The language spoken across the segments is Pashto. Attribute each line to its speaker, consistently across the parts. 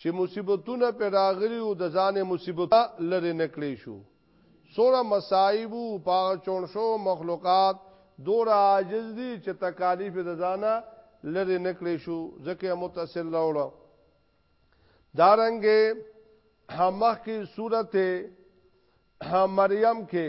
Speaker 1: چې مصیبتونه پرې راغلي وو، د ځانه مصیبتونه لرې نه کړی شو. څومره مصائب وو، په هغه چوڼ شوو مخلوقات دومره عاجز دي چې تکالیف یې د ځانه لرې نه کړی شو، ځکه یې متصل راوړ. دارنګه مخکې سورت مریم کې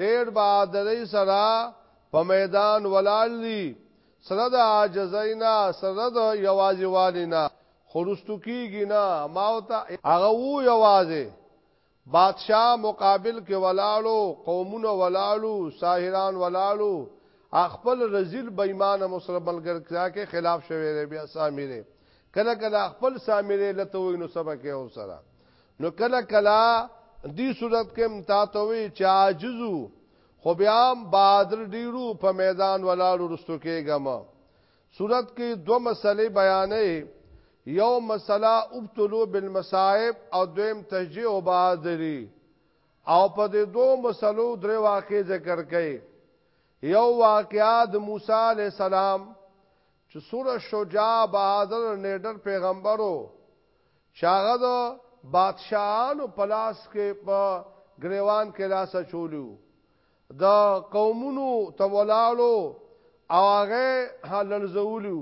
Speaker 1: ډېر بهادرۍ سره په میدان ولاړ دي، سره د عاجزۍ نه، سره د یوازې والي نه، خو رستو کېږي نه، ما ورته. هغه وو یوازې، بادشاه مقابل کې ولاړ و، قومونه ولاړ وو، ساحران ولاړ وو، هغه خپل رزیل بې ایمانه مو سره ملګرتیا کې خلاف شوی دی، بیا سامری، کله کله خپل سامری لته وایي نو څه به کوې ورسره. نو کله کله دی صورت کې متاتوي چې عاجزو خو بیا بادر ډیرو په میدان ولاړو رستو کېګم صورت کې دو مسلې بیانې یو مسله ابتلو بالمصائب او دویم تشجیع او بادری او په دې دو مسلو درې واقع ذکر کړي یو واقعات موسی علی السلام چې سوره شجاع بهادر نیډر پیغمبرو چاغه د بادشاہانو پلاس کې په گریوان کې لاس چولیو د قومونو تولالو او هغه حللزولیو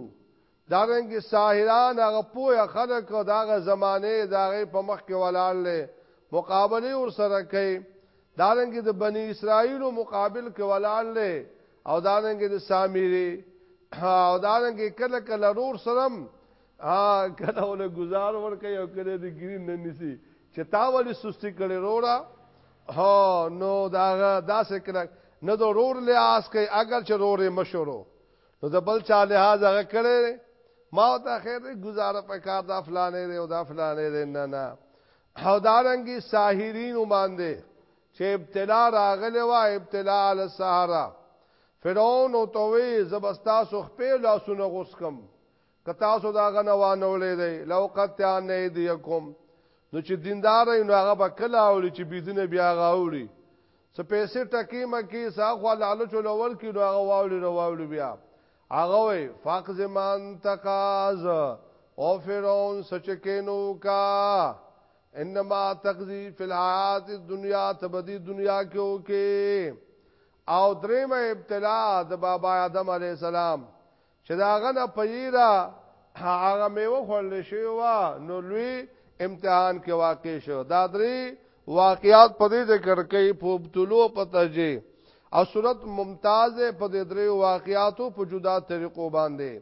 Speaker 1: دارنګ ساحران هغه پوهه خلک داغه زمانه داغه په مخ کې ولاله مقابله ور سره کوي دارنګ د بنی اسرائیل مقابل کې ولاله او دا رنګ د سامری او دا رنګ کله کله رور سرم ها کله ول گزار ور کوي او کله د ګرین نه نسی چې تا ولې سستی کړي رورا ها نو دا داسې کړه نه د رور له آس کوي اگر چې رورې مشورو نو د بل چا له هاذ هغه کړي ما ته خیر گزاره په کار دا فلانې دی او دا فلانې دی نه نه او دا رنګي ساحرین باندې چې ابتلا راغلی وه ابتلا علی السهره فرعون او توی زبستا سو خپې لاسونه غوسکم که تاسو دا غنه وانولې دی لو قد ان ایدیکم نو چې دیندار نو هغه به کله اوري چې بيدینه بیا غاوري څه پیسې ټکی مکی ساخو لالو چول اول کې نو هغه واوري نو واوري بیا هغه وي فقز من تقاز او فرعون سچ کینو کا انما تقضی فی الحیات الدنیا تبدی دنیا کې اوکه او دریمه ابتلا د بابا آدم علی السلام چې داغه نه پیرا هغه میو خل شي وا نو لوی امتحان کې واقع شو دا درې واقعات په دې ذکر کوي په ابتلو پته جي او صورت ممتاز په دې درې واقعاتو په جدا طریقو باندې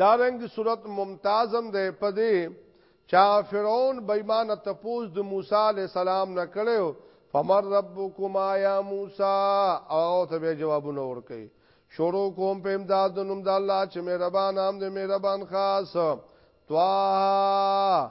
Speaker 1: دارنګ صورت ممتازم ده پدې چا فرعون بېمان تپوس د موسی علی السلام نه کړو فمر ربکما یا موسی او ته به جوابونه ورکې شروع کوم په امداد د نوم د الله چې مهربان نام دې مهربان خاص توا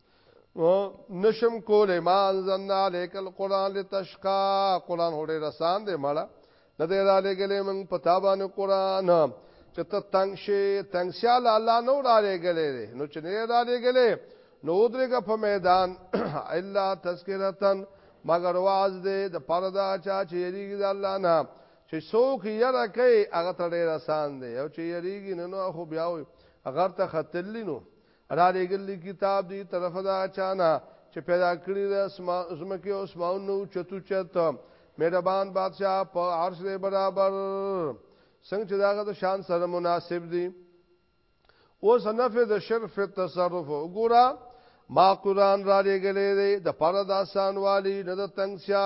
Speaker 1: نشم کولې ما انزلنا عليك القران لتشقى قران هډه رسان دې مړه نه دې را لګلې موږ په تابانه قران چې ته تنگ شي تنگ سیال الله نو را لګلې نو چې نه را لګلې نو درګه په میدان الا تذکرتن مگر واز دې د پاره دا چا چې یریږي د الله نه چې څوک یره کوي هغه ته ډیر آسان دی او چې یریږي نو خو بیا وي هغه ته خطلینو را لګل کتاب دی طرف دا چانا چې پیدا کړی د اسما زمکه او اسماون نو چتو چت مهربان بادشاہ په عرش دی برابر څنګه چې داغه د شان سره مناسب دی او صنفه د شرف تصرف وګورا ما قران را لګلې دی د پاره د آسان والی نه د تنگسیا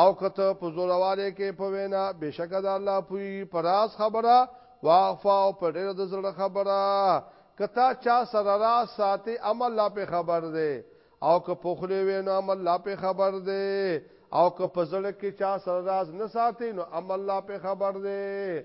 Speaker 1: او کته په زورواله کې په وینا بشک د الله پوی پراس خبره واغفا او په ډېر د زړه خبره کتا چا سره را ساتي عمل لا په خبر دی او که پخله وینو عمل لا په خبر دی او که په زړه کې چا سره راز نه ساتي نو عمل لا په خبر دی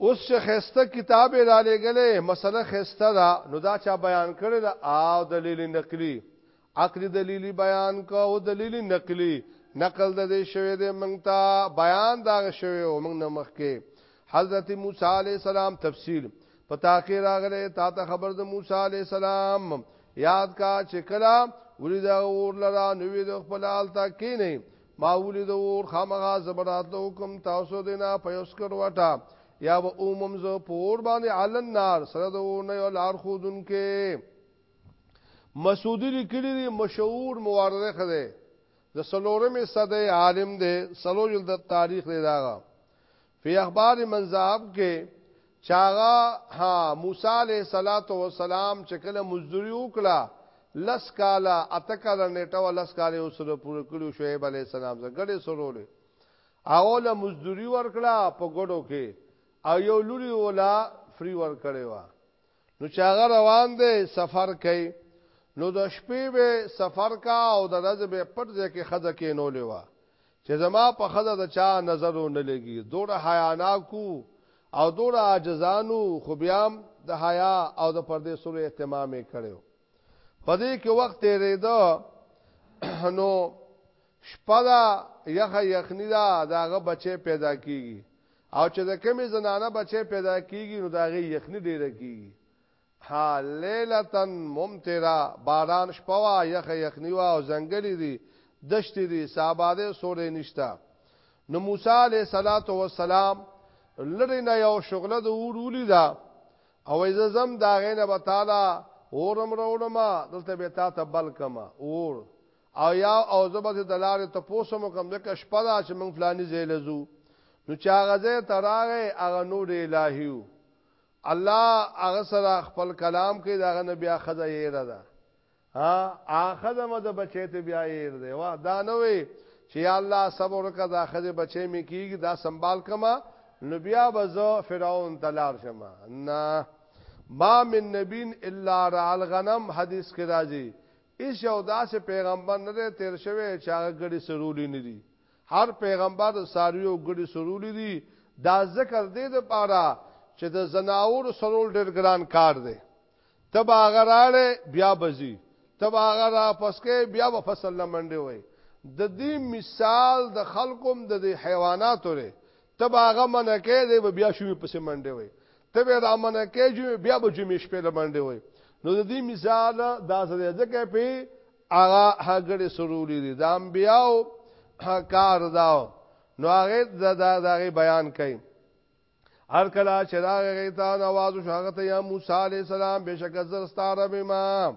Speaker 1: اوس چې خسته کتاب را لګلې مسله خسته دا نو دا چا بیان کړی دا او دلیل نقلی عقلی دلیلی بیان کو او دلیل نقلی نقل د دې شوی د مونږ ته بیان دا شوی او مونږ نه مخکې حضرت موسی علی السلام تفصیل پتا کې راغله تا ته خبر د موسی علی السلام یاد کا چې کلا ولید اور لرا نوې د خپل حالت کې نه ما ولید اور خامغه زبراتلو کوم تاسو دینا په یوس کړ وټا یا و اومم ز پور باندې علن نار سره د اور نه یو لار خودن کې مسعودی لیکلی دی مشهور مورخ خده د سلورمې صدې عالم دی سلو جلد تاریخ دی داغه فی اخبار منذاب کې چاغه ها موسی علیہ الصلات والسلام چې کله مزدوری وکړه لس کاله اتکل نیټه ول لس کاله وسره پوره کړو شعیب علیہ السلام زګړې سرولې اوله مزدوری ورکړه په ګډو کې او یو لوري ولا فری ورکړې و نو چې هغه روان دی سفر کوي نو د شپې به سفر کا او د ورځې به پټ ځای کې خزه کې نو لیوا چې زما په خزه د چا نظر نه لګي دوړه حیانا کو او دوړه عاجزانو خو بیا د حیا او د پردې سره اهتمام یې کړو پدې کې وخت یې ریدا نو شپه ده یخه یخنی ده د هغه بچی پیدا کیږي او چې د کمی زنانه بچی پیدا کیږي نو د هغه یخنی ډیره کیږي ها لیلتن ممترا باران شپه وا یخه یخنی وا او ځنګلې دي دشتې دي ساباده سورې نشتا نو موسی علیه صلوات و سلام لری نه یو شغله د ورولی دا او زم دا غینه به تعالی اورم روړما دلته به تا ته بل کما اور او یا او زبر د لارې ته پوسم کوم د کشپه دا چې موږ فلاني ځای لزو نو چا غزه تراغه هغه نور الهیو الله هغه سره خپل کلام کې دا غنه بیا خزه یې را ده ها اخزه مده بچی ته بیا یې ده وا دا نه وي چې یا الله صبر وکړه دا خزه بچی مې کیږي دا سنبال کما نو بیا بزو فرعون تلار شمه نه ما من نبین الا رعل غنم حدیث کې راځي هیڅ یو داسې پیغمبر نه دی تیر شوی چې هغه ګړي څرولي نه دي. هر پیغمبر د څارویو ګړي څرولي دي، دا ځکه د دې لپاره چې د ځناورو څرول ډېر ګران کار دی. ته به هغه راړې بیا به ځي، ته به هغه راپس کړې بیا به فصل له منډې وهي. د دې مثال د خلکو هم د دې حیواناتو دی ته به هغه منه کې دی به بیا شومې پسې منډې وي ته به دا منه کې جو بیا به جمعې شپې له منډې وي نو د دې مثال دا سره ځکه په هغه هغه سرولې دي د انبیاو کار دا نو هغه دا دا بیان کړي هر کله چې دا غیتا نواز شو هغه ته یا موسی علی السلام بشک زر ستاره بما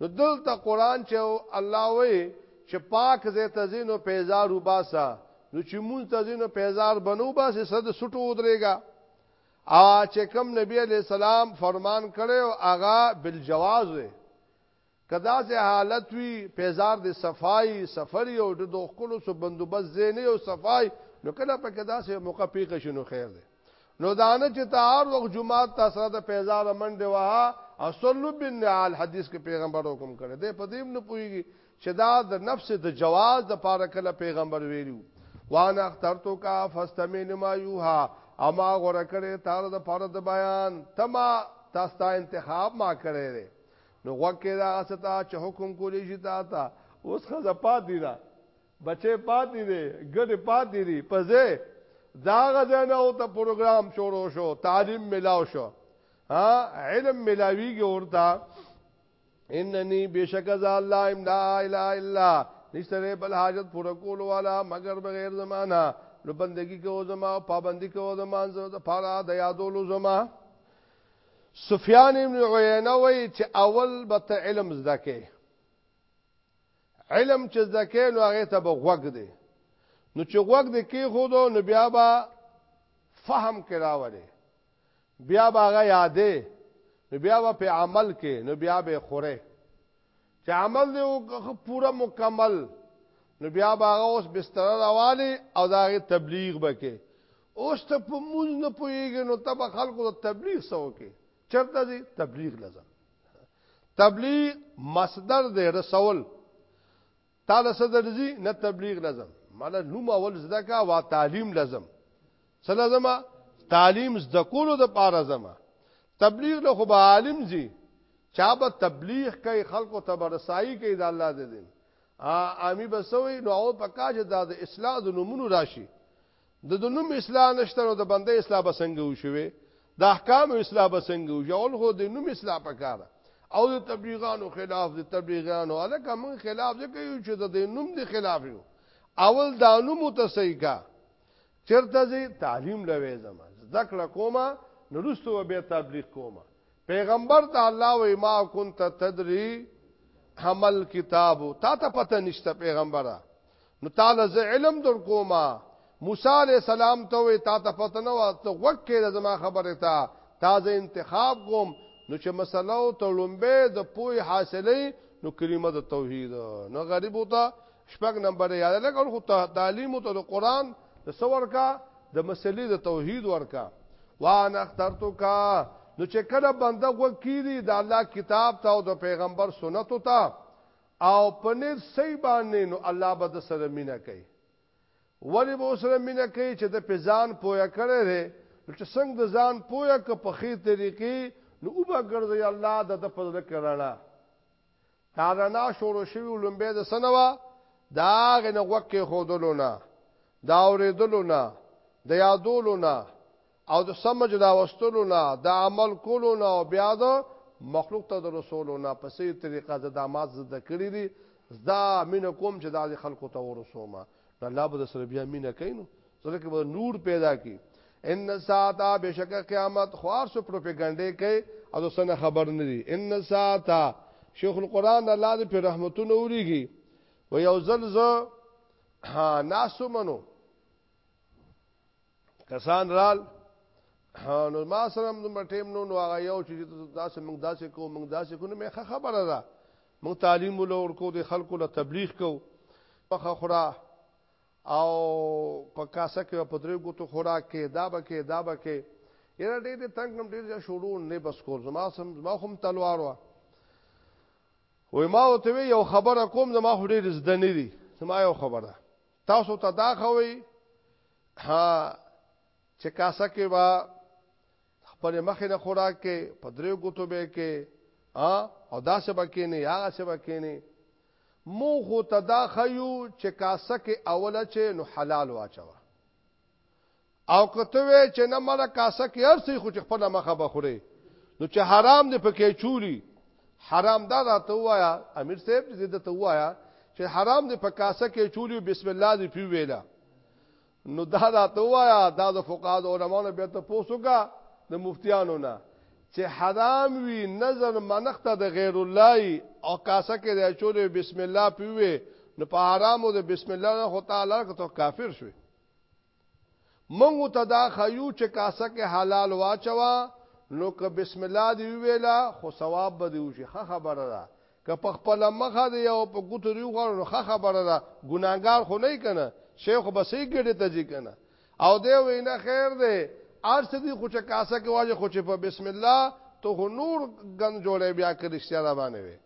Speaker 1: نو دلته قران چې الله وې چې پاک زې تزینو پیزار وباسا نو چې مونږ تزینو پیزار بنو باسه صد سټو ودرېګا ا چې کوم نبی علی السلام فرمان کړي او اغا بالجواز وې کدا سه حالت وی پیزار د صفای سفری او د دوخلو سو بندوبست زینې او صفای نو کله په کدا سه موقع پیښ شنو خیر ده نو دانه چې تار وخت جمعه ته سره د پیزار منډه وها او صلو بن عال حدیث کې پیغمبر حکم کړی دی په دې نه پويږي چې دا د نفس د جواز د پاره کله پیغمبر ویلو وانا اخترتو کا فاستمین ما یوها اما غره کړي تار د پاره د بیان تما تاسو انتخاب ما کړی دی نو وکه دا ستا چې حکم کولی شي تا تا اوس خزه پات دی دا بچې پاتې دي ګډې پاتې دي په ځای دا غزنه او ته پروګرام شروع شو تعلیم ملاو شو ها علم ملاویږي ورته انني بشک ز الله ام لا اله الا نشتره بل حاجت پر کول والا مگر بغیر زمانہ نو بندگی کو زما پابندی کو زما زو د پاره د یادولو زما سفیان ابن عینه وای چې اول به علم زده کې علم چې زده کې نو هغه ته به غوږ دی نو چې غوږ دې کې خو دو نو بیا به فهم کې راوړي بیا به هغه یادې نو بیا به په عمل کې نو بیا به خوره چې عمل دې پورا مکمل نو بیا به هغه اوس بستر راوالي او دا غي تبلیغ وکي اوس ته په موږ نه پويږي نو تب خلکو ته تبلیغ سو کې چرته دې تبلیغ لازم تبلیغ مصدر دی رسول تعالی صدر زی نه تبلیغ لازم معنی نوم اول زده کا وا تعلیم لازم څه لازم تعلیم زده کولو د پاره زما تبلیغ له خو به عالم زی چا به تبلیغ کوي خلکو ته برسایي کوي د الله د دین ا امی بسوي نو او پکاج د اسلام د نمونو راشي د د نوم اصلاح نشته نو د بنده اصلاح به څنګه وشوي د احکام اصلاح به څنګه وشي اول خو د نوم اصلاح پکاره او د تبلیغانو خلاف د تبلیغانو الکه موږ خلاف ځکه یو چې د نوم د خلاف یو اول دا نوم ته صحیح کا چرته زی تعلیم لوي زما ذکر کوما نرستو به تبلیغ کوما پیغمبر ته الله و ما كنت تدري حمل کتابو تا ته پته نشته پیغمبره نو تعالی ز علم در کوما موسی علی السلام ته وی تا ته پته نه وته وکه د زما خبره تا تازه انتخاب کوم نو چې مسله او تړمبه د پوی حاصلې نو کلمه د توحید نو غریب وتا شپږ نمبر یاد لګول خو تعلیم ته د قران د سور کا د مسلې د توحید ورکا وان اخترتو کا نو چې کله بنده وکیری د الله کتاب ته او د پیغمبر سنت ته او په نيت صحيح باندې نو الله به د سره مينه کوي ولی به سره مينه کوي چې د په ځان پوهه کړی دی نو چې څنګه د ځان پوهه که په خې طریقې نو او به ګرځي الله د د فضل کړه دا رنا شروع شوی لومبه د سنوا دا غنه وکه خودلونه دا اوریدلونه د یادولونه او د سمج د اغوستلو نه، د عمل کولو نه او بیا د مخلوق ته د رسولو نه په سهي طریقه زه دا مات زده کړي دي، زده مینه کوم چې دا دې خلکو ته ورسوم، نو الله به درسره بیا مینه کوي نو زړه کې به نور پیدا کړي. ان الساعة بېشکه قیامت خو هر څه پروپیګنډې کوي او د څه نه خبر نه دي، ان الساعة شیخ القرآن د الله دې پرې رحمتونه ورېږي وایي یو ځل زه ناست وم نو کسان رال نو ما سره نو ټیم نو نو هغه یو چې تاسو موږ داسې کو موږ داسې کو نو مې خبره ده موږ تعلیم ولور کو د خلکو له تبلیغ کو پخه خورا او په کاسه کې په درې ګوتو خورا کې دا به کې دا به کې یره ډېر دې تنگ نم ډېر شروع نه بس کو زما سم زما هم تلوار وا وای ما ته یو خبره کوم زما خو ډېر زده نه دي زما یو خبره تاسو ته دا خوي ها چې کاسه کې وا خپل مخې نه خوراک کې په درې ګوتو به کې ا او دا څه بکې نه یا څه بکې نه مو خو تدا خيو چې کاسه کې اوله چې نو حلال واچوا او که ته وې چې نه مړه کاسه کې هر څه خو چې خپل مخه بخوري نو چې حرام دې پکې چولی حرام دا راته وایا امیر صاحب دې د ته وایا چې حرام دې په کاسه کې چولی بسم الله دې پی ویلا نو دا راته وایا دا د فقاد علماونو به ته پوسوګه د مفتیانو نه چې حرام وی نظر منخته د غیر الله او کاسه کې دې چولی بسم الله پی وی نو په حرامو د بسم الله نه هو تعالی کته کافر شوی موږ ته دا ښيو چې کاسه کې حلال واچوه نو که بسم الله دې وویله خو ثواب به دې وشي ښه خبره ده که په خپله مخه دې او په ګوتو دې وخوړه نو ښه خبره ده ګناهګار خو نه یې کنه شی خو به صحیح ګډې ته ځي کنه او دی وایي نه خیر دی هر څه دي خو چې کاسه کې واچوه خو چې په بسم الله ته خو نور ګند جوړی بیا که رښتیا را باندې وي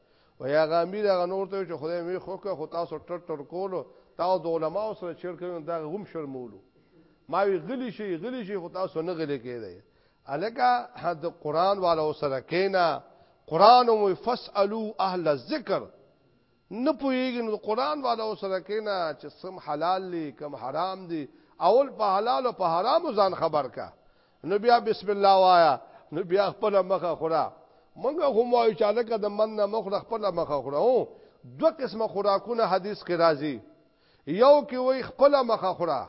Speaker 1: ویا غامی دا نور ته چې خدای می خو که خو تاسو ټر ټر کولو تاسو د علما سره چیر کړو دا غوم شرمولو ما وی غلی شي غلی شي خو تاسو نه غلی کېدای الکه حد قران والا سره کینا قران مو فسالو اهل الذکر نه پویږي نو قران والا سره کینا چې سم حلال دي کم حرام دي اول په حلال او په حرام ځان خبر کا نو بیا بسم الله وایا نو بیا خپل مخه خورا مونږ هم وایو چې لکه د من نه مخ خپل مخه خورا هو دوه قسمه خوراکونه حدیث کې راځي یو کې وای خپل مخه خورا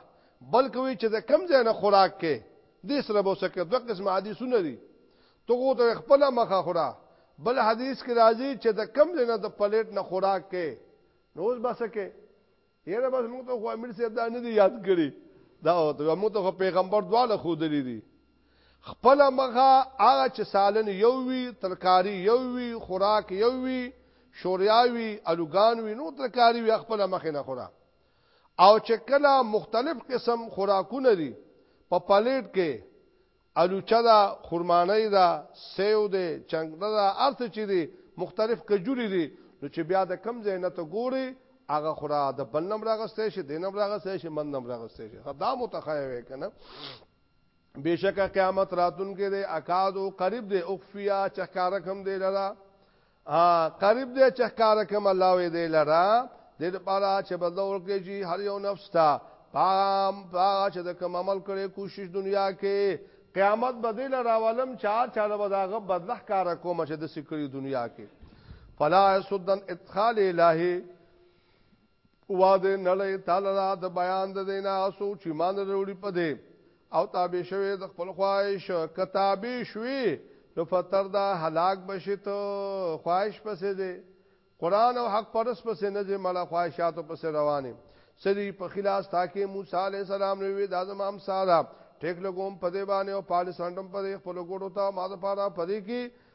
Speaker 1: بلکې وای چې د کم ځای نه خوراک کې دې سره به وسکه دوه قسمه حدیثونه دي تو غو ته خپل مخه خورا بل حدیث کې راځي چې د کم ځای نه د پلیټ نه خوراک کې نو اوس بسکه یره بس موږ ته خو امیر صاحب دا نه دی یاد کړی دا او ته موږ ته پیغمبر دواله خو دلی دی خپل مخه هغه چې سالن یو وی ترکاری یو وی خوراک یو وی شوریاوی الوګان وی نو ترکاری وی خپل مخه نه خورا او چې کله مختلف قسم خوراکونه دي په پلیټ کې الوچه ده، خرمانۍ ده، سیو دی، چنګړه ده، هر څه چې دي، مختلف کجورې دي، نو چې بیا د کوم ځای نه ته ګورې، هغه خوره، د بل نه هم راغستی شې، دې نه هم راغستی شې، من نه هم راغستی شې، ښه دا مو ته ښه وی که نه؟ بېشکه قیامت راتلونکی دی، اکادو، قریب دی، اخفیا، چې ښکاره کړم دې لره، قریب دې چې کار کوم الله وې دې لرا دې لپاره چې بدل ورکړي چې هر یو نفس ته پام پاغه چې د کوم عمل کړي کوشش دنیا کې قیامت بدل راولم چا چا له بداغه بدلح کار کوم چې د سکري دنیا کې فلا سدن ادخال الهي واده نړۍ تعالی را د بیان د دینا اسو چې مان وروړي پدې او تابع شوی د خپل خواهش کتابې شوی نو فتر دا هلاک بشي ته خواهش پسې دی قران او حق پرس پسې نه دی مړه خواهشاتو پسې روانه سری په خلاص تاکي موسی عليه السلام نوې د اعظم هم سارا ټیک لګوم پدې باندې او پالیس انډم پدې خپل ګورو ته ما د پاره پدې کې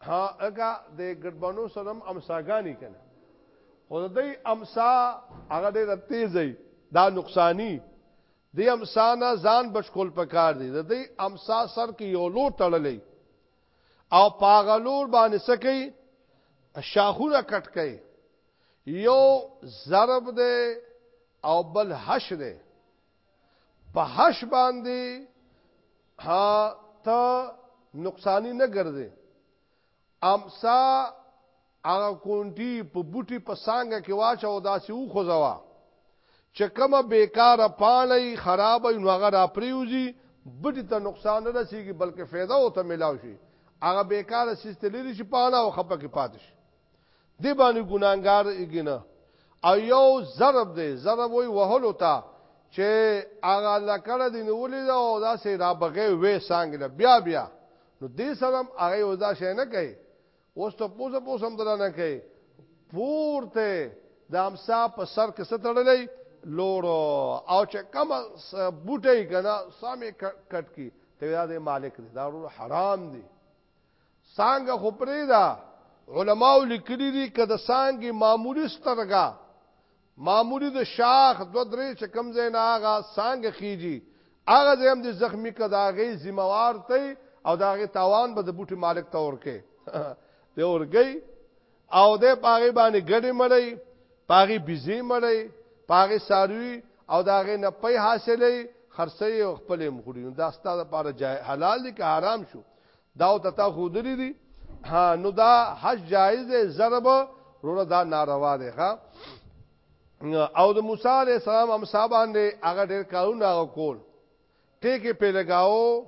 Speaker 1: ها اګه د ګډبانو سلام امساګانی کنه خو د دې امسا هغه ډېر تیزې دا نقصانی د امسا نه ځان بشکول پکار دی د دې امسا سر کې یو لو تړلې او پاغلور باندې سکی شاخونه کټ کړي یو ضرب دی او بل حش دی په حش باندې ها ته نقصانی نه ګرځي امسا هغه کونټي په بوټي په سانګه کې واچو داسې و خوځوا چې کومه بیکاره پانې خراب نو هغه را پریوزي بټي ته نقصان نه رسیږي بلکې فایده او ته ملاوي شي هغه بیکاره سیستلې شي پانه او خپه کې پاتې شي دی باندې ګناګار ایګنه او یو ضرب دی ضرب وی وهلو تا چې هغه لکړه دی نیولې دا او دا سه را بغې وې څنګه بیا بیا نو دې سره هغه ودا شي نه کوي اوس ته پوزه پوسم درا نه کوي پورته د امسا په سر کې ستړلې لورو او چې کم بوټي کنه سامې کټ کی ته دا مالک دی دا حرام دی څانګه خو پرېږده، علماوو لیکلي دي که د څانګې معمولي سترګه، معمولي د شاخ دوه درې چې کوم ځای نه هغه څانګه خېژي، هغه ځای هم دې زخمي کړه، د هغې ذمه وار ته یې او د هغې تاوان به د بوټي مالک ته ورکړې. دی ورکوي او دی په هغې باندې ګډې مړوي، په هغې بیزې مړوي، په هغې څاروي او د هغې نه پۍ حاصلوي، خرڅوي او خپل یې هم خوري. نو دا ستا لپاره حلال دی که حرام شو؟ دا او تتا خودلی دی ها نو دا حج جایز دی ضرب روره دا ناروا دی ها او د موسی علی السلام هم صاحبان دی هغه ډیر کارونه هغه کول ټیکې په لگاو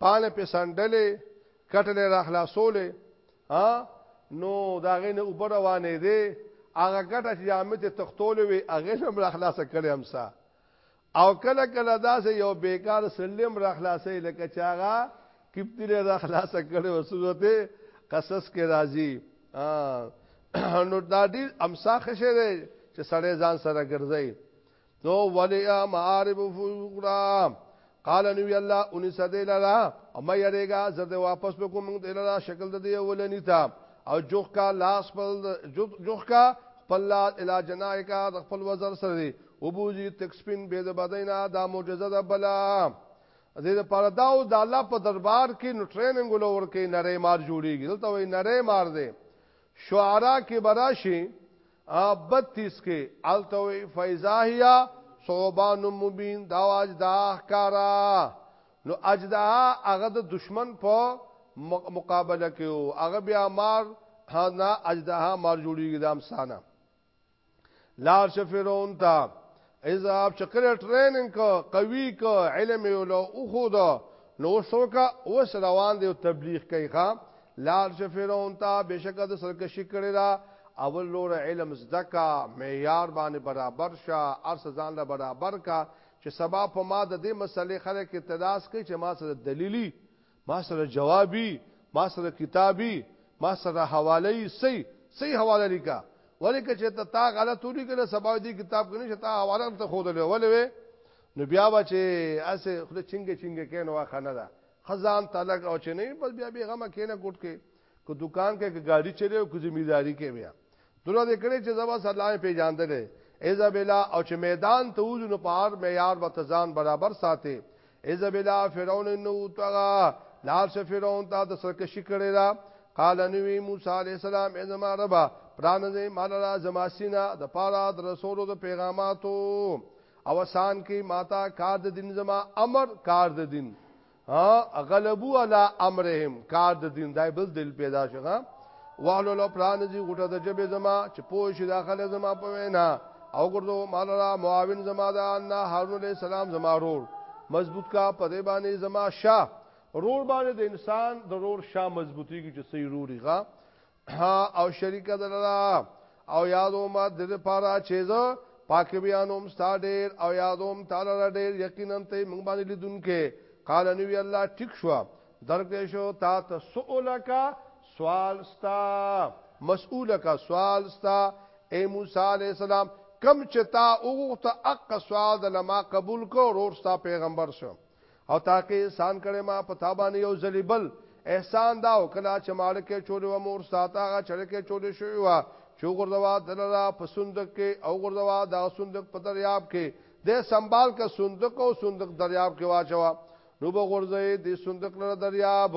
Speaker 1: پانه په سندلې کټلې را خلاصولې ها نو دا غینه اوپر روانې دی هغه ګټه چې عامه ته تختول وي هغه هم را خلاص کړي همسا او کله کله داسې یو بیکار سړی هم راخلاصوي لکه چې هغه کپتي له راخلاصه کړی و صورت قصص کې راځي نو دا ډېر امسا خشه دی چې سړی ځان سره ګرځي نو ولی معارب فقرا قال نو الله ان سده لرا او مې یریګا زده واپس په کوم د لرا شکل د دی ولنی تا او جوخ کا لاس پر جوخ کا خپل علاج نه کا د خپل وزر سره وبوزي تک سپین به د بدینا دا معجزه ده بلا د دې لپاره دا او د الله په دربار کې نو ټریننګ ولور کې نری مار جوړیږي دلته وای نری مار دی شعرا کې براشي 32 کې التوي فیزاهیا صوبان مبین دا واج دا احکارا نو اجدا هغه د دشمن په مقابله کې او هغه بیا مار نه اجدا مار جوړیږي د امسانه لار شفرون تا اذاب چکر ټریننګ کو قوی کو علم یو لو خو دا نو شوکا اوس روان دی تبلیغ کوي ښا لار شفرون تا بشکه د سرکشي کړی دا اول لور علم زدکا معیار باندې برابر شه ارس ځان له برابر کا چې سبا په ما د دې مسلې خلک اعتراض کوي چې ما سره دلیلی ما سره جوابي ما سره کتابي ما سره حواله یې صحیح صحیح حواله لیکا ولې که چې ته تا غلط ولیکل سبا دې کتاب کې نشه تا حواله ته خو دلې ولې نو بیا به چې اسه خله چنګ چنګ کین واخه نه ده خزان تلګ او چې نه بس بیا به غم کینه ګټ کې که دکان کې که ګاډي چلی او که ذمہ داری کې بیا دونه دې کړې چې زبا الله پیژاندلې ایزابیلا او چې میدان ته وځو نو په هر معیار به تزان برابر ساتي ایزابیلا فرعون نو توغا لار شه فرعون ته د سرکشي کړې را قال نبی موسی علی السلام ازما ربا پران دې مال را زما سینا د پاره د رسولو د پیغاماتو اوسان کې ماتا کار د دین زما امر کار د دین ها غلبو علی امرهم کار د دین دای بل دل پیدا شغه وحلو لو پلان دی غټه د جبه زما چې پوه شي داخله زما په وینا او ګردو مال را معاون زما دا ان هارون علی السلام زما رور مضبوط کا په دې باندې زما شاه رور باندې د انسان د رور شاه مضبوطی کی چې سي روري غا او شریک دلرا او یادو ما د دې پاره چې زه پاک بیانوم ستا ډیر او یادوم تعالی را ډیر یقینا ته موږ باندې لیدونکې قال نو وی الله ټیک شو درکې شو تا ته سوالک سوال ستا مسئولک سوال ستا اے موسی علیہ السلام کم چتا اوغه ته اق سوال د لما قبول کو رور ستا پیغمبر شو او تاکي انسان کړي ما په تابانه یو ذلیبل احسان دا وکړه چې ماړه کې چولې و مور ساته هغه چړې کې چولې شوی و چې غردوا دلرا په صندوق کې او غردوا دا صندوق په دریاب کې د سنبال کا صندوق او صندوق دریاب کې واچوا نو به غرزه دې صندوق لره دریاب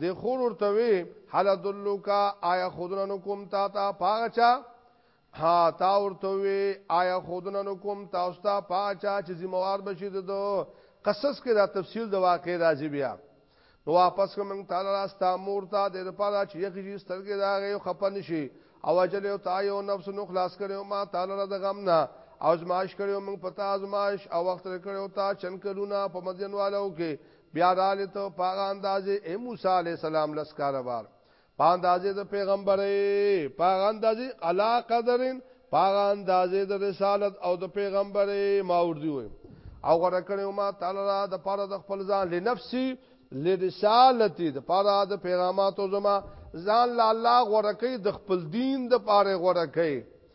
Speaker 1: دی خور ورته وی حل دلوکا آیا خودنه نو کوم تا تا پاچا ها تا ورته وی آیا خودنه نو کوم تا استا پاچا چې زموار بشید دو قصص کې دا تفصیل د واقع راځي بیا نو واپس کوم تعالی راستا مور ته د لپاره چې یخ شي سترګې داغه او خپن شي او اجل او تا یو نفس نو خلاص کړو ما تعالی را د غم نه ازمائش کړو موږ پتا ازمائش او وخت کړو تا چن کلونه په مدینوالو کې بیا رااله ته پاغه اندازې اے موسی علی السلام لس کاله بار پاندازې د پیغمبرې پاغه اندازې علا قدرن پاغه اندازې د رسالت او د پیغمبرې ما ور دی وي او غره کړو ما تعالی را د پاره د خپل ځان لنفسي لرسالتي د پاره د پیغاماتو زما ځان لا الله غره کوي د خپل دین د پاره غره کوي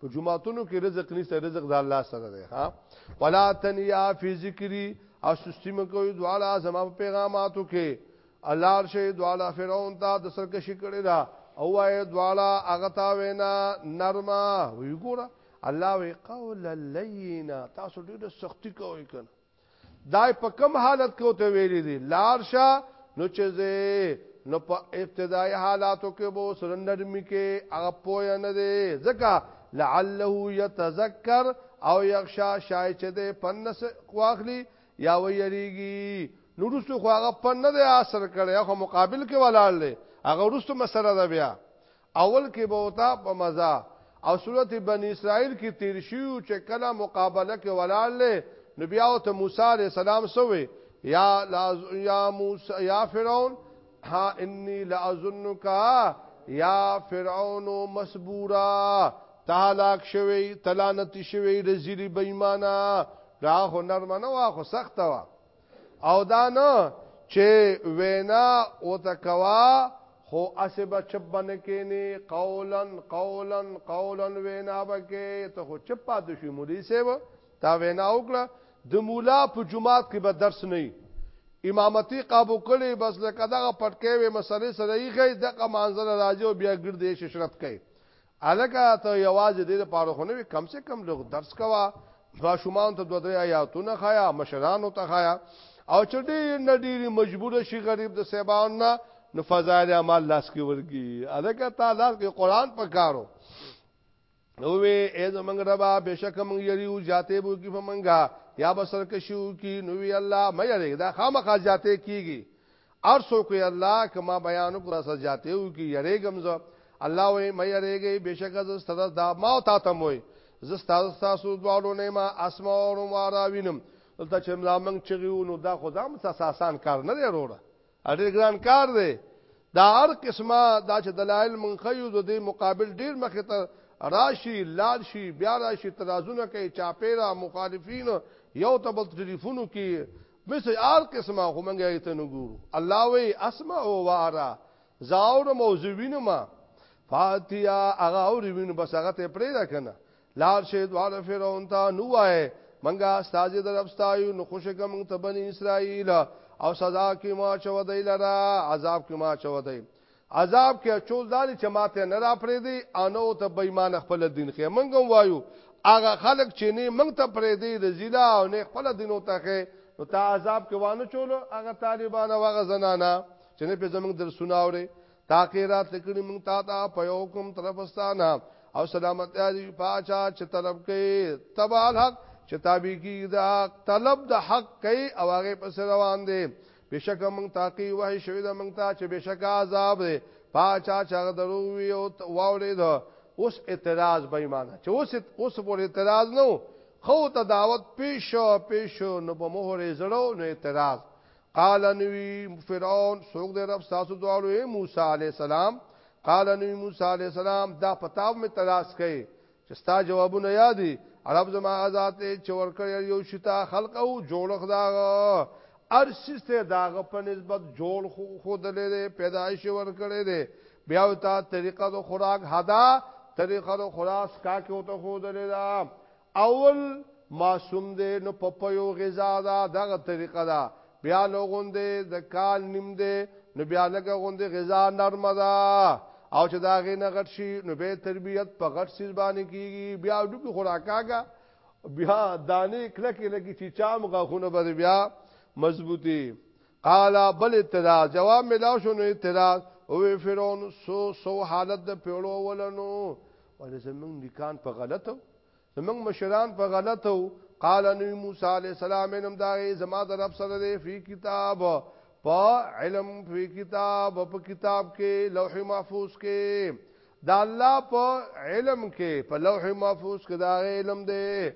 Speaker 1: په جمعاتونو کې رزق نشته رزق د الله سره دی ها ولا تنیا فی ذکری او سستی مکوې دواله زما په پیغاماتو کې الله ارشه دواله فرعون ته د سرکشي کړی دا او وای دواله هغه تا وینا نرمه وی ګوره الله وی قول لینا تاسو ډېر سختی کوئ کنه دا په کم حالت کې ته ویلې دي لار شه نو چې زه نو په ابتدایي حالاتو کې به سره نرمي کې هغه پوه نه دی ځکه لعله يتذكر او يخشى شای چې ده پنس واخلي یا ویریږي نو رسو خو هغه پن نه دی اثر کړي هغه مقابل کې ولاړ دی هغه رسو مسله ده بیا اول کي به وتا په مزه او سورت بني اسرائيل کي تير شوي يو چه کله مقابله کي ولاړ لي نو بيا ورته موسي عليه السلام څه وي يا لاز يا موسي يا فرعون ها اني لاظنك يا فرعون مسبورا تهلاک شوي تلانتي شوي رزيلي بيمانا دا خو نرمنه وا خو سخته وا او دا نه چې وینا او تکوا خو اسبه چپ باندې کینی قولن قولن قولن وینا بکې ته خو چپ پات شو مولوی صاحب تا وینا وکړه د مولا په جمعات کې به درس نه امامتی قابو کړي بس لکه دغه پټکې وې مسلې سره یې غي دغه منظر راځي او بیا ګرځي ششرت کوي الکه ته یوازې دې لپاره خو نه وي کم سه کم لږ درس کوا ماشومان ته دوه درې آیاتونه خایا مشرانو ته خایا او چې ډېر نه ډېری مجبور شي غریب د سیبان نه نو فضایل اعمال لاس کې ورګي الکه تا لاس کې قران پکارو نو وی ای زمنګ ربا بشک من یریو جاته بو کی فمنګا یا بسر کشو کی نو وی الله مې یری دا خامخا جاته کیږي هر څوک وي الله که ما بیان وکړو راسره زیاتی وکړي یریږم زه، الله وایي مه یریږئ بېشکه زه ستاسو دا ما او تاته هم وایي زه ستاسو ستاسو دواړو نه یم اسمع اورم او ارا وینم. دلته چې ملا موږ چغې وو نو دا خو دا هم څه اسان کار نه دی وروره ډېر ګران کار دی دا هر قسمه دا چې دلایل موږ ښیو د دې مقابل ډېر مخې ته راشي لال شي بیا راشي ترازونه کوي چاپېره مخالفین یو ته بل ټلیفونو کې مثل آر قسمه خو منګه ایته نو ګورو الله وی اسمع او وارا زاور موضوعین ما فاتیا هغه او وینو بس هغه ته پرې دا کنه لار شه دوال فرعون ته نو وای منګه استاد درپستایو نو خوش کم ته بنی اسرائیل او سزا کې ما چو دی لرا عذاب کې ما چو دی عذاب کې اچول دا دي چې ماته نه را پرې دی انو ته بېمانه خپل دین خې مونږ هم وایو هغه خلک چې نه مونږ ته پرې دی د زیلا او نه خپل دینو ته خې نو تا عذاب کې وانه چولو هغه طالبان او هغه زنانا چې نه په زمونږ در سناوري تاکي رات لکړي مونږ تا ته په یو کوم طرفستانه او سلامت دی پاچا چې طلب کې تبع الحق چې تابع کی دا طلب د حق کوي او هغه پس روان دي بشک مونږ تاقی وحی شوی دا مونږ ته چې بشک عذاب دی پاچا چا درو وی او واولې دا اوس اعتراض به ایمانه چې اوس اوس پر اعتراض نو خو ته دعوت پیش پیش نو په مهر زړو نو اعتراض قال نوی فرعون سوق دې رب تاسو دوالو موسی علی السلام قال نوی موسی علی السلام دا پتاو می تلاش کړي چې ستا جوابونه یادي عرب زما آزاد چې ورکړی یو شتا خلق او جوړخ داغه ار سیسته داغه په نسبت جوړ خو خود لري پیدایش ورکړی دی بیا تا طریقه د خوراک هدا طریقه د خوراک کا کې او ته خود لري اول معصوم دی نو په پيو غذا دا دغه طریقه دا بیا لو غوندې د کال نیم دی نو بیا لګه غوندې غذا نرمه ده او چې دا غې نه غټ شي نو به تربیت په غټ سیز باندې کیږي بیا ډوکی خوراکاګه بیا دانه کلکې لګي چې چام غاخونه بر بیا مضبوطی قال بل اعتراض جواب ملاو شو نو اعتراض او فرعون سو سو حالت د پیړو ولنو ولې زمونږ نکان په غلطو زمنګ مشران په غلط وو قال نو موسی علی السلام نم دا زما د رب سره دی فی کتاب په علم فی کتاب په کتاب کې لوح محفوظ کې دا الله په علم کې په لوح محفوظ کې دا علم دی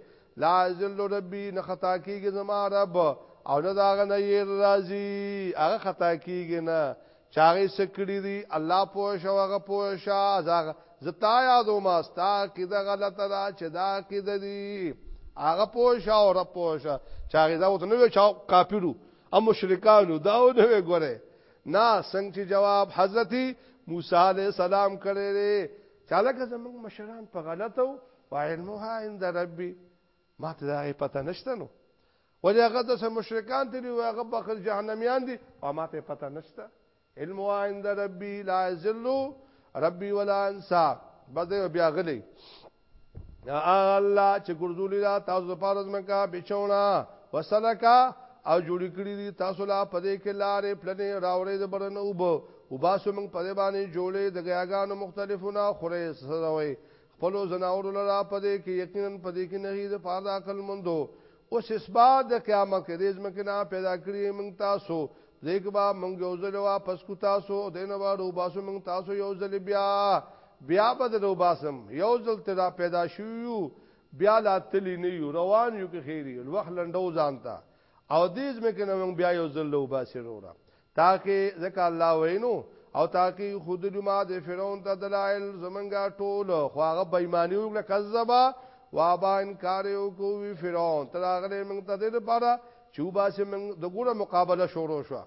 Speaker 1: لا ذل ربی نه خطا کیږي زما رب او نه دا غنه یې راضی هغه خطا کیږي نه چاغي سکړي دي الله پوه شو هغه پوه شا زغه زتا یادو ما ستا کې د غلطه دا چې دا کې د دي هغه پوه شا او رب پوه شا چاغي دا وته نو چا کافرو او مشرکانو دا و نه ګوره نه څنګه جواب حضرت موسی عليه السلام کړي دي چاله که زموږ مشران په غلطو وعلمها عند ربي ما ته دا پته نشته نو ولی هغه د مشرکان ته دی هغه بخر جهنميان دي او ما ته پته نشته علم عند ربي لا ذل ربي ولا انسا بده بیا غلي یا الله چې ګرځولې دا تاسو په پارز منکا بچونا وسلکا او جوړی کړی دي تاسو لا پدې کې لارې پلنې راوړې د برن او بو وباسو موږ پدې باندې جوړې د غیاګانو مختلفونه خورې سره وي خپلو زناورو لرا په دې کې یقینا په دې کې نه هی د پاره د عقل مندو اوس اسباد د قیامت کې دې زمکه نه پیدا کړی موږ تاسو دې کې با موږ یو ځل واپس کو تاسو دې نه وړو باسو موږ تاسو یو ځل بیا بیا به درو باسم یو ځل ته را پیدا شو بیا لا تلی نه یو روان یو کې خیری الوخ لندو ځانتا او دې زمکه نه موږ بیا یو ځل لو باسي وروړه تاکي ځکه الله وینو او تاکي خود ما د فرعون ته دلایل زمنګا ټول خو هغه بېمانه وکړه کذبا وابا انکار یو کوي فرعون تر هغه موږ ته د لپاره چوبا سي موږ د ګوره مقابله شروع شو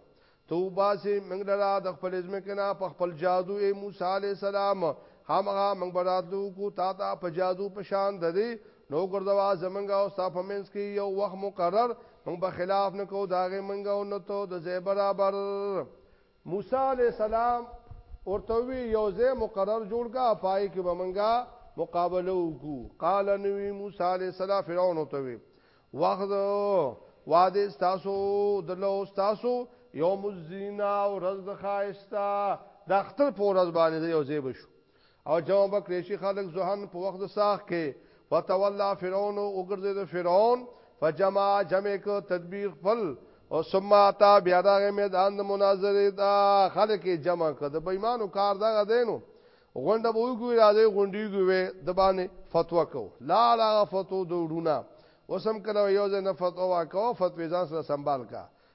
Speaker 1: توبا سي موږ لرا د خپل ځمکنه په خپل جادو اي موسی عليه السلام همغه موږ براتلو کو تا ته په جادو پشان د دې نو ګرځوا زمنګ او ستا په منځ کې یو وخت مقرر موږ به خلاف نه کوو دا غي منګ او نه ته د زی برابر موسی علی السلام ورته وی یو ځای مقرر جوړ کا پای کې بمنګا مقابله وکړو قال نبی موسی علیہ السلام فرعون ته وی وخت واده تاسو دلو تاسو یوم الزینا او رز د خایستا د اختر په ورځ باندې یو ځای بشو او جمع بکړې شي خلق زهن په وخت ساخ کې وتولى فرعون او وګرځید فرعون فجمع جمع کو تدبیر خپل او ثم تا بیا دا میدان د مناظره دا خلک جمع کړ د بېمانو کار دا غدینو غونډه به وګوي راځي غونډي ګوي د باندې فتوا کو لا لا فتو دوړونه وسم کله یو ځنه فتوا کو فتوی ځان سره سنبال کا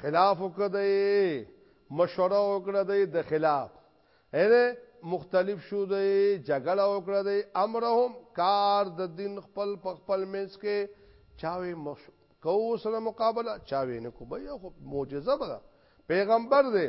Speaker 1: خلاف وکړي مشوره وکړه دی د خلاف اې مختلف شو دی جګړه وکړه دی امرهم کار د دین خپل په خپل منځ کې چاوي مخ کو سره مقابله چاوي نه کو بیا خو معجزه ده پیغمبر دی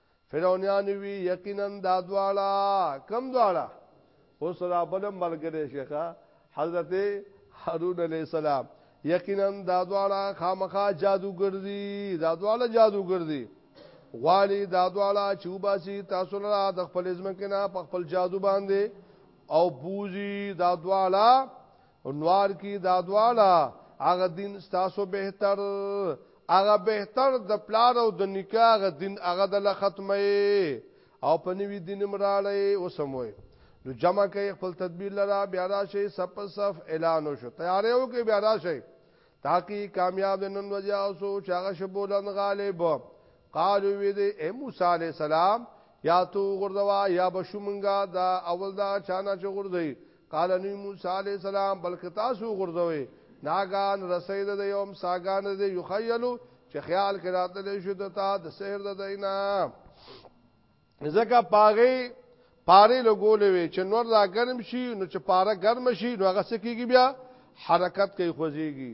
Speaker 1: فرعونیان وی یقینا دا دواړه کم دواړه اوس را بل ملګری شیخه حضرت هارون علی السلام یقینا دا دواړه خامخا جادوګر دي دا دواړه جادوګر دي غواړي دا دواړه چوباسي تاسو لرا د خپل ځمکه نه په خپل جادو باندې او بوزي دا دواړه انوار کی دا دواړه هغه دین ستاسو بهتر هغه بهتر د پلار او د نکاح هغه دین هغه د ختمه او په نوی دین مراړی وسموي نو جمع کوي خپل تدبیر لرا بیا راشي صف صف اعلان وشو تیارې او کې بیا راشي تاکي کامیاب نن وجا او سو چاغه شبولن غالب قالو وی دې اے موسی علی السلام یا تو غردوا یا بشومنګا دا اول دا چانا چې غردي قال نو موسی علیہ السلام بلک تاسو غرزوي ناګان رسید د یوم ساګان د یخیلو چې خیال کې راتل شو د تا د سحر د دینا زکه پاغي پاره لګولې وي چې نور را ګرم شي نو چې پاره ګرم شي نو هغه سکیږي بیا حرکت کوي خوځيږي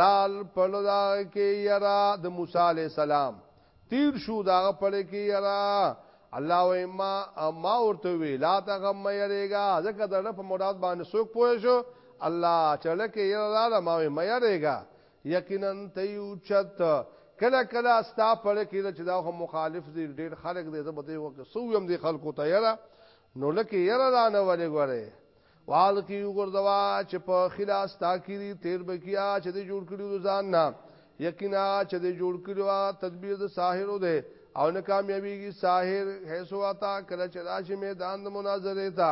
Speaker 1: رال پړ دا کې یرا د موسی علی السلام تیر شو دا پړ کې یرا الله و ما ما ورته وی لا تغم یریګا ځکه دغه په مراد باندې څوک پوه شو الله چړه کې یره لاله ما وې مې رېګا یقینا ته یو چت کله کله ستا پړ کې چې دا هم مخالف دي ډېر خلک دې زبته وکړي سو يم دي خلکو ته یره نو لکه یره دانه ولې ګوره وال کی وګرځوا چې په خلاص تا کیری تیر بکیا چې دې جوړ کړیو ځان نه یقینا چې دې جوړ کړیو تدبیر د ساحرو ده او نه کامیابیږي ساحر هیڅو اتا کله چې راشي میدان د مناظره تا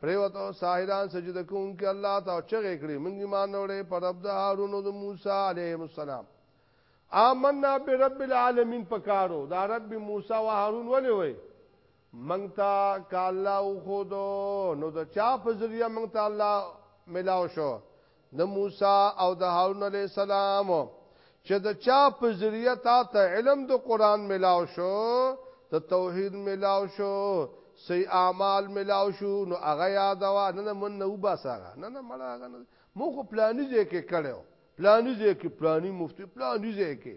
Speaker 1: پریوتو ساحران سجده کوونکې الله ته چغې کړې مونږ ایمان وروړې پر رب د هارون او د موسی علیهم السلام آمنا برب العالمین پکارو دا رب موسی او هارون ولې وای مونږ ته که الله وښودو نو د چا په ذریعه مونږ ته الله ملاو شو د موسی او د هارون علی السلام چې د چا په ذریعہ تا ته علم د قران ملاو شو ته توحید ملاو شو سی اعمال ملاو شو نو هغه یاد وا نه من نه وباسغه نه نه مړه هغه مو خو پلانیزه کې کړو پلانیزه کې پلانی مفتی پلانیزه کې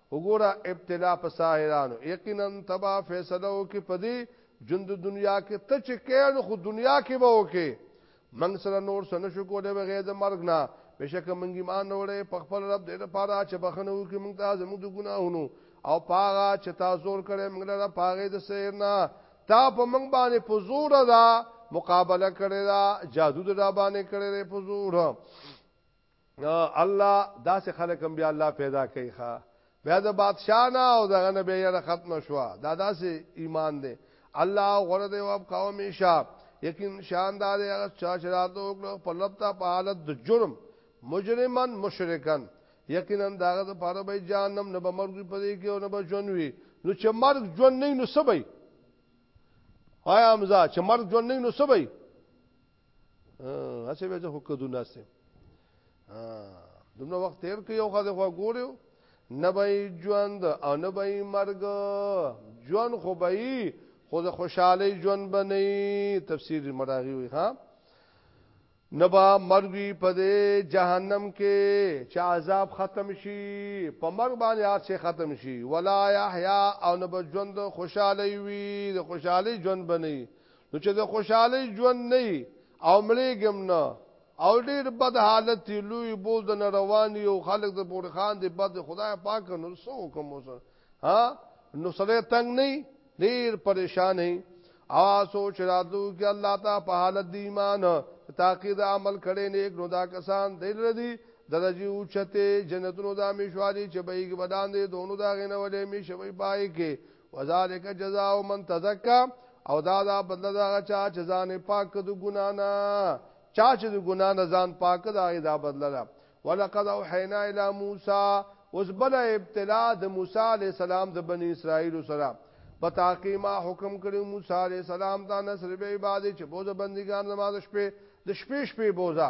Speaker 1: وګوره ابتلا په ساحرانو یقینا ته به فیصله وکې په دې ژوند دنیا کې ته چې کړې نو خو دنیا کې به وکې موږ سره نور څه نشو کولای بغیر د مرګ نه بشک موږ ایمان وروړې په خپل رب دې لپاره چې بخنه وکړي موږ ته زموږ د ګناهونو او پاغه چې تا زور کړې موږ لپاره پاغه د سیر نه تا په موږ باندې په زور دا مقابله کړې دا جادو دا باندې کړې په زور الله داسې خلک هم بیا الله پیدا کوي ښا بیا د بادشاہ نه او دغه نه بیا ختم شو دا داسې ایمان دی الله غره دی او قوم شاب یقین شاندار هغه چا چې راتو وکړو په لپتا په حالت د جرم مجرمن مشرکان یقینا داغه د پاره به جهنم نه به مرګ په دې کې او نه به ژوند وي نو چې مرګ ژوند نه نو سبي هاي حمزه چې مرګ ژوند نه نو سبي ها هڅه به زه کدو ناسم ها دومره وخت تیر کې یو خاله خو ګوریو نه به ژوند او نه به مرګ ژوند خو به خو د خوشحالي ژوند بنئ تفسیر مراغي وي ها نبا مرګي په دې جهنم کې چې عذاب ختم شي په مرګ باندې هر څه ختم شي ولا يحيى او نبا ژوند خوشحالي وي د خوشحالي ژوند بنئ نو چې د خوشحالي ژوند نه او ملګم نه او ډیر بد حالت لوی بوز د رواني او خلک د پور خان دی بد خدای پاک نو سو کوم سره ها نو سره تنگ نه ډیر پریشان هي او سوچ راتلو کې الله تا په حالت دی ایمان تاکید عمل کړي نیک نو دا کسان دل ردی درجه اوچته جنتونو د امیشواري چې به یې بدان دي دونو دا غنه ولې می شوي پای کې وذالک جزاء من تزکا او دا دا بدل دا چا چې ځان پاک د ګنا نه چا چې د ګنا نه ځان پاک دا دا بدل دا ولقد اوحینا الی موسی اوس بل ابتلا د موسی علی السلام د بنی اسرائیل سره په تاکي ما حکم کړی موسی علی السلام دا نصر به عبادت چې بوزه بندگان نماز شپه د شپې شپې بوزا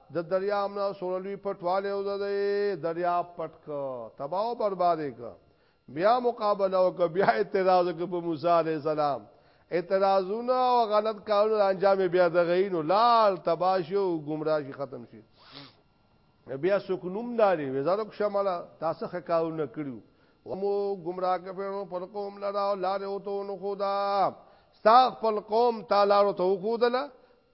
Speaker 1: د دریاب نه سوره لوی پټوالی او د دریاب پټ که تباہ او برباد که بیا مقابله او که بیا اعتراض که په موسی علی السلام اعتراضونه او غلط کارونه انجام بیا د غینو لال تباشي او گمراه شي ختم شي بیا سکنوم داري وزارت شماله تاسو خکاونه کړیو او مو گمراه کفرو پر قوم لرا لار او تو نو خدا ستا خپل قوم تعالی او تو خودله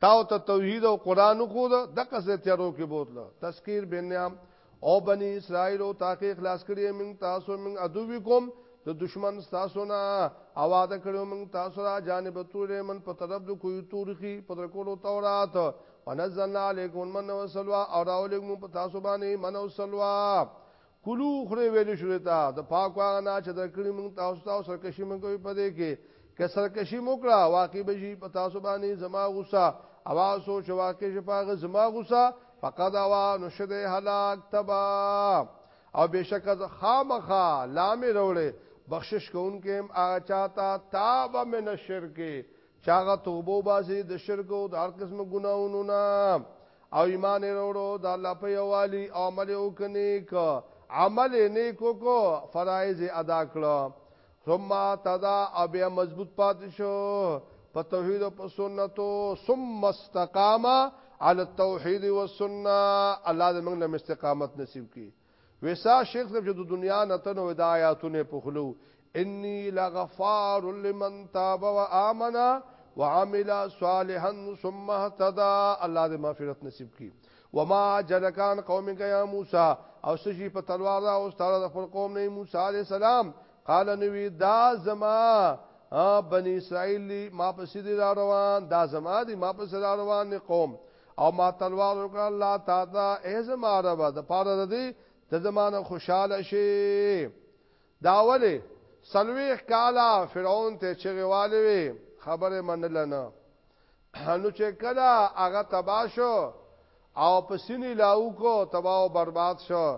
Speaker 1: تاو ته توحید او قران خو ده د قصه تیارو کې بوتله تذکیر بنیام او بنی اسرائیل او تاکي خلاص کړی من تاسو من ادوی کوم د دشمن تاسو نه اواده کړو من تاسو را جانب تورې من په طرف د کوی تورخي په در کولو تورات ونزلنا علیکم من وسلوا او راولګم په تاسو باندې من وسلوا کلو خره ویل شو ته د پاکو هغه نه چې درکړي مونږ تاسو ته سرکشي مونږ کوي پدې کې که سرکشي موکړه واقع به شي په تاسو باندې زما غوسه اوا سوچ واقع شي پاغه زما غوسه فقد اوا نشد هلاک تبا او بشک از خامخا لامه وروړي بخشش کوونکې هم هغه چاته تاب من الشرک چاغه توبو باسي د شرک او د هر قسم ګناونو نه او ایمان یې راوړو د الله په یووالي او عمل یې وکړ نیک، عمل یې نیک وکړو، فرایض یې ادا کړه، ثم اهتدی او بیا یې مضبوط پاتې شو په توحید او په سنتو، ثم استقام علی التوحید والسنة، الله دې موږ له استقامت نصیب کړي. وسا شیخ صاحب چې د دنیا نه تنو دا آیاتونه پخلو انی لغفار لمن تاب و آمنا وعمل صالحا ثم اهتدى الله دې مغفرت نصیب کړي وما جلکان قومک یا موسی او سشي په تلوار دا او ستاره د خپل قوم نه موسی عليه السلام قال نوی دا زما بنی اسرائیل ما پسې را روان دا زما دي ما پسې را روان قوم او ما تلوار وکړ الله تعالی ای زما رب د پاره د دې ته زمانه خوشاله شي داوله سلويخ کالا فرعون ته چغواله وي خبره منل نه نو چې کله هغه تباشو او پسینی لاو کو تباہ و برباد شو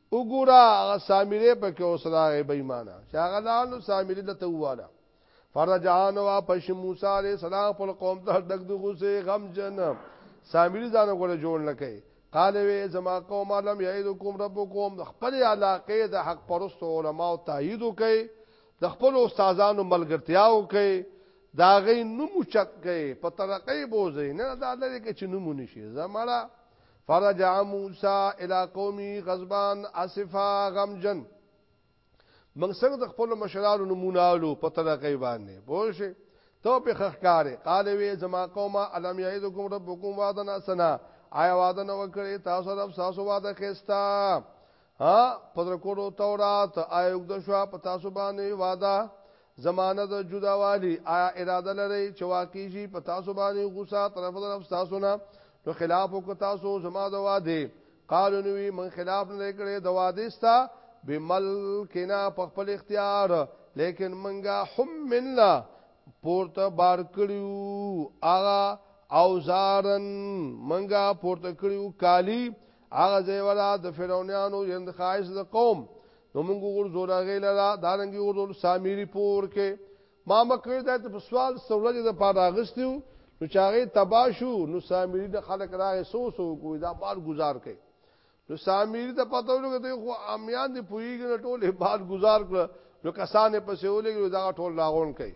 Speaker 1: وګوره هغه سامری په کې اوس راغی بې ایمانه چې هغه لالو سامری د تواله فرجان وا پښ موسی عليه السلام خپل قوم ته دغ د غصه غم جن سامری ځان غوړه جوړ لکې قال وی زما قوم علم یعیدکم ربکم د خپل علاقې د حق پرست علما او تایید وکي د خپل استادانو ملګرتیا وکي دا غي نمو چت کوي په طرقې بوزي نه دا لري کې چې نمو نشي زمړه فرجع موسی الى قومي غضبان اسفا غمجن موږ څنګه د خپل مشرانو نمونه الو په طریقې باندې پوه شئ ته په خخکارې قال وی زما قومه علم یعیدکم ربکم وعدنا سنا آیا وعده نو کړی تاسو رب تاسو وعده خستا ها پدرکونو تورات آیا وګد شو په تاسو باندې وعده زمانه د جدا والی آیا اراده لري چې واقع شي په تاسو باندې غوسه طرف طرف تاسو نه نو خلاف وک تاسو زما د وعده قالو نوی من خلاف نه کړي د وعده ستا بملکنا په خپل اختیار لیکن منګه حملنا پورته بار کړیو آغا اوزارن منګه پورته کړیو کالی هغه ځای ولا د فرعونانو یند خایس د قوم نو موږ ورزول هغه لرا دارنګي ورزول سامری پور کې ما مکه د په سوال سورج د پاره غستیو نو چاغه تباشو نو سامری د خلک راغې سو سو کوی دا بار گزار کوي نو سامری ته پته ولګ ته خو امیان دی پویګ نه ټوله بار گزار کړ نو کسانې پسې ولګي دا ټول لاغون کوي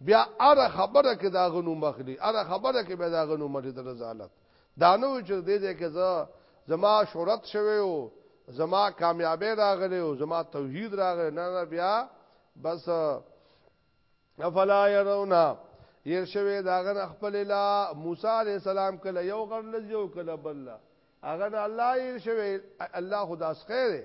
Speaker 1: بیا اره خبره کې دا غنو مخلي اره خبره کې به دا غنو مخلي د رضالت دا نو چې دې دې کې زه زما شهرت شوی او زما کامیابی راغلی او زما توحید راغلی نه نه بیا بس افلا يرونا ير شوی دا غن خپل لا موسی عليه السلام کله یو غر لږ یو کله بل هغه الله ير شوی الله خدا سخیره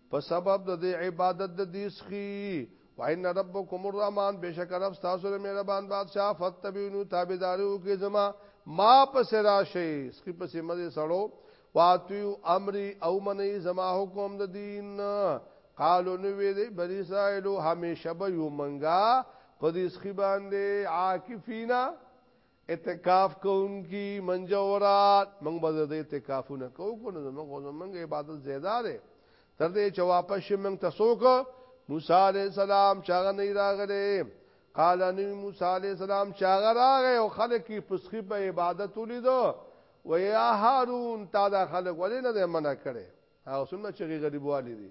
Speaker 1: په سبب د دې عبادت د دې سخي وان ربکم الرحمن بشک رب تاسو له مهربان بادشاہ فتبینو تابعداریو کې زما ما پس راشي سخي پس مزه سړو واتیو امری او منی زما حکم د دین قالو نو وی دی بری اسرائیل همیشه به یو منګه په دې سخی باندې عاکفینا اعتکاف کوونکی منجورات موږ به د اعتکافونه کوو کو نه موږ زمونږ عبادت زیاده ده تر دې چې واپس شي موږ تاسو کو موسی عليه السلام چاغه نه راغله قال ان موسی عليه السلام چاغه راغه او خلک یې پسخي په عبادت ولیدو و یا هارون تا دا خلک ولې نه منع کړي هغه سنت چې غریبوالی دی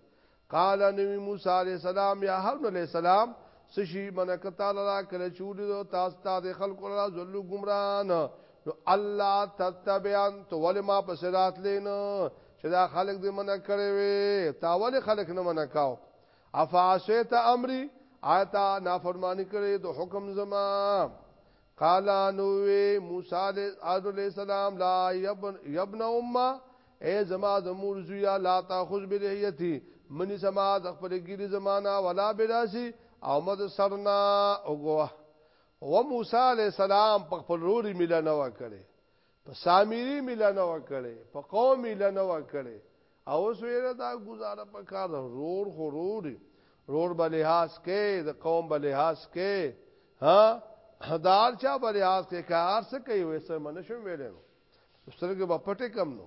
Speaker 1: قال نبی موسی علیہ السلام یا هارون علیہ السلام سشی منک تعالی را کله چولی دو تاسو ته د خلکو را زلو گمران نو الله تتبعن تو ول ما پسرات لین چې دا خلک دې منک کړي وي تاول خلک نه منکاو افعشیت امری آتا نافرمانی کړي دو حکم زما قال نو وی موسی علیہ السلام لا یبن یبن امه اے زما د مور زویا لا تاخذ بلحیتی منی سما د خپل ګیری زمانہ ولا براسی او مد سرنا اوګو و موسی علی السلام په خپل روري ملنه وکړي په سامري مې لا نه وه کړې، په قوم مې لا نه وه کړې او اوس ویره دا ګزاره په کار ده، رور خو رور وي، رور به لحاظ کوې، د قوم به لحاظ کوې، ها، د هر چا به لحاظ کوې، که هر څه کوي وایې څه به نه شم ویلی نو سترګې به پټې کړم نو.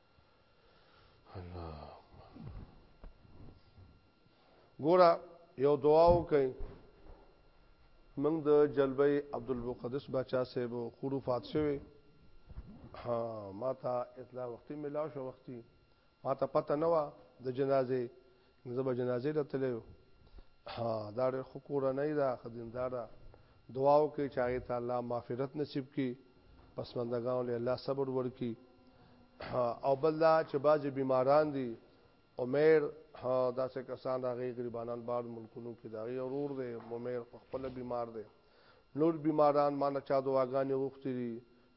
Speaker 1: ګورا یو دعا وکړئ موږ د جلبې عبد المقدس بچا صاحب خورو فات شوی ها ماته اطلاع وختي ملاو شو وختي ماته پته نه و د جنازې زه به جنازې ته تللی یو ها دا ډېر خو کورنۍ ده ښه دیندار ده دعا وکړئ چې هغې ته الله مغفرت نصیب کړي پسمندګانو له الله صبر ورکړي او بل دا چې بعضې بیماران دي عمر داسې کسان راغی غریبانان بار ملکونو کې دا غي اورور دی عمر په خپل بیمار دی نور بیماران ما نه چا دعاګانې غوښتي دي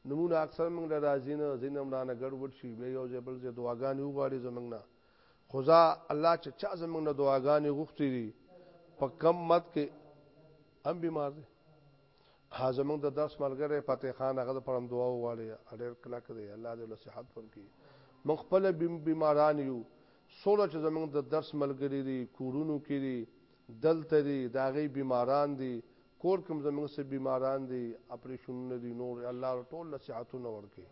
Speaker 1: نمونه اکثر موږ راځي نه زینم نه ګډوډ شي بیا یو ځای بل ځای دعاګانې وغواړي زمنګ نه خوزا الله چې چا زمنګ نه دعاګانې غوښتې دي په کم مت کې هم بیمار دي ها زمنګ د درس ملګری پته خان هغه پر هم دعا وغواړي اړیر کلک دی الله دې له صحت ورکړي مخ خپل بیماران یو سوره چې زمنګ د درس ملګری دي کورونو کې دي دلته دي داغي بیماران دي کور کوم زمنګ سه بیماران دي اپریشن دي نور الله ټول صحتونه ورکړي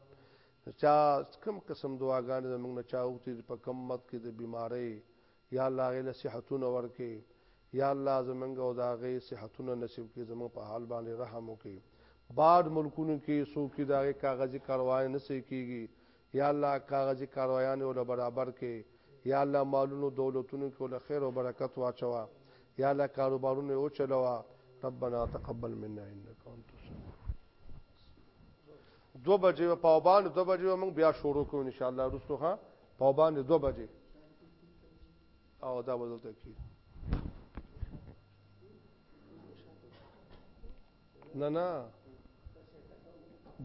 Speaker 1: د چا کوم قسم دعاګانې زموږ نه چا غوښتي دي په کوم مد کې د بیمارۍ یا الله هغې له صحتونه ورکړې یا الله زموږ او د هغې صحتونه نصیب کړي زموږ په حال باندې رحم وکړي بعد ملکونو کې څوک چې د هغې کاغذي کاروایانې نه صحیح کېږي یا الله کاغذي کاروایانې ورله برابر کړې یا الله مالونو دولتونو کې ورله خیر او برکت واچوه یا الله کاروبارونه یې وچلوه ربنا تقبل منا انک انت السميع دو بجې په باندې دو بجې موږ بیا شروع کوو ان شاء الله وروسته ها په باندې دو بجې او دا بدل ته کی نه نه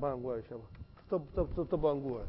Speaker 1: بانګ وای شبا تب تب تب تب بانګ وای